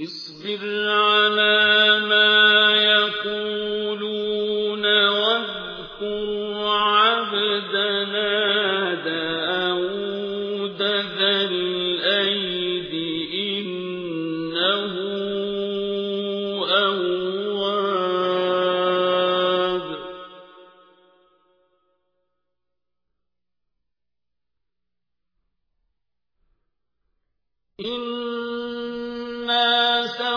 اصبر على ما يقولون واذكر عبدنا داود ذا الأيد إنه أواب. إنا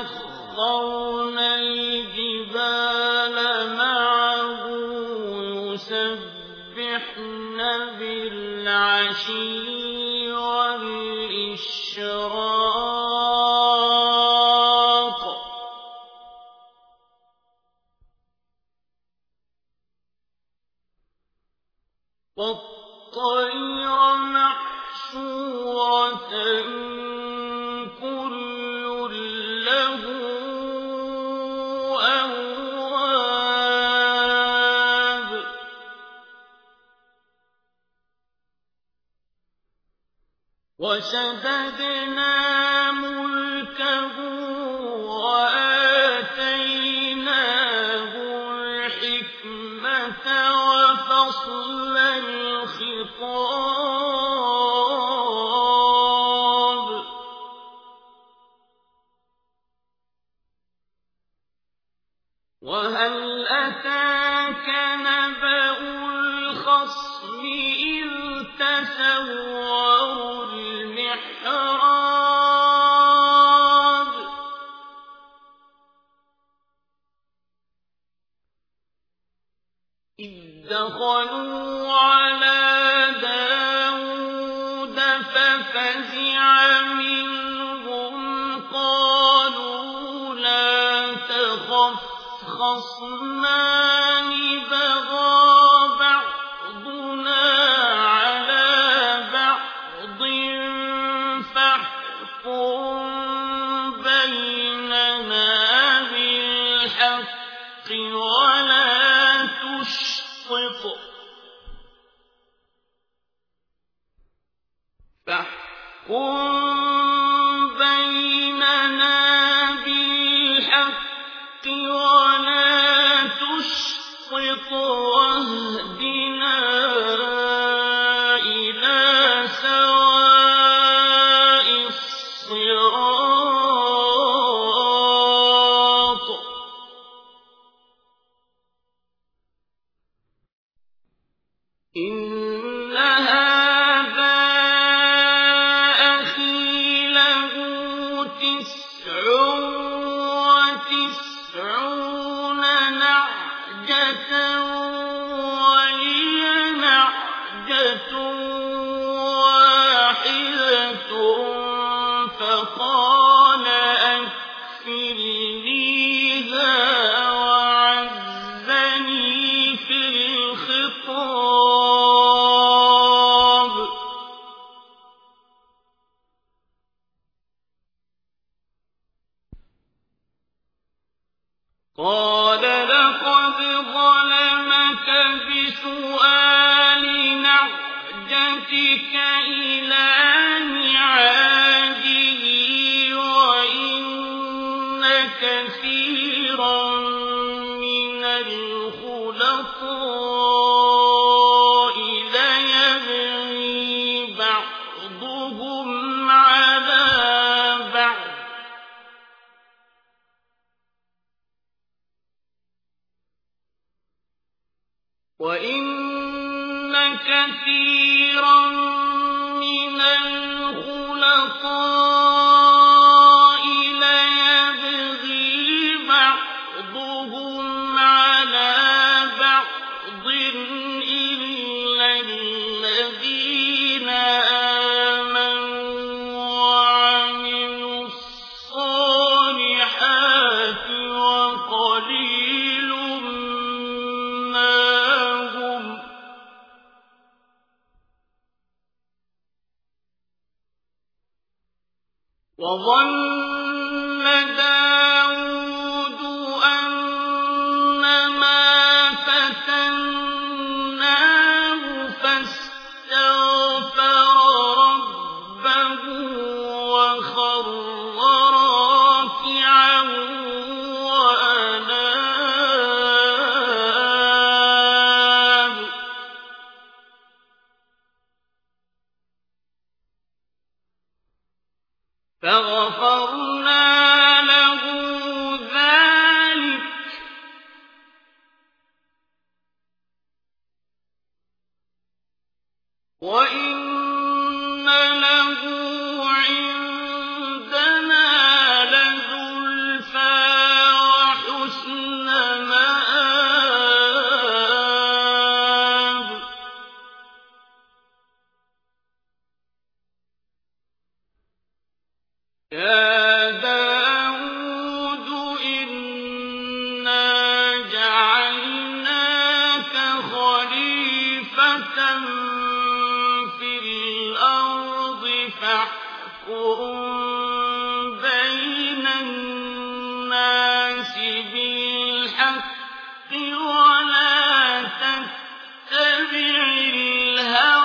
سخرنا الجبال معه يسبحن بالعشي وشددنا ملكه وآتيناه الحكمة وفصل الخطاب. وهل أتاك نبأ الخصم إذ تسوروا المحراب إذ دخلوا على داود ففزع منهم قالوا لا تخف خصمان بالحق ولا تشطط فاحكم بيننا بالحق ولا تشطط واهدنا وتسعون نعجة ولي نعجة واحدة فقال قال لقد ظلمك بسؤال نعجتك إلى وإن كثيرا وظن داود وَإِنَّ فَاحْكُم بَيْنَ النَّاسِ بِالْحَقِّ وَلَا الْهَوَىٰ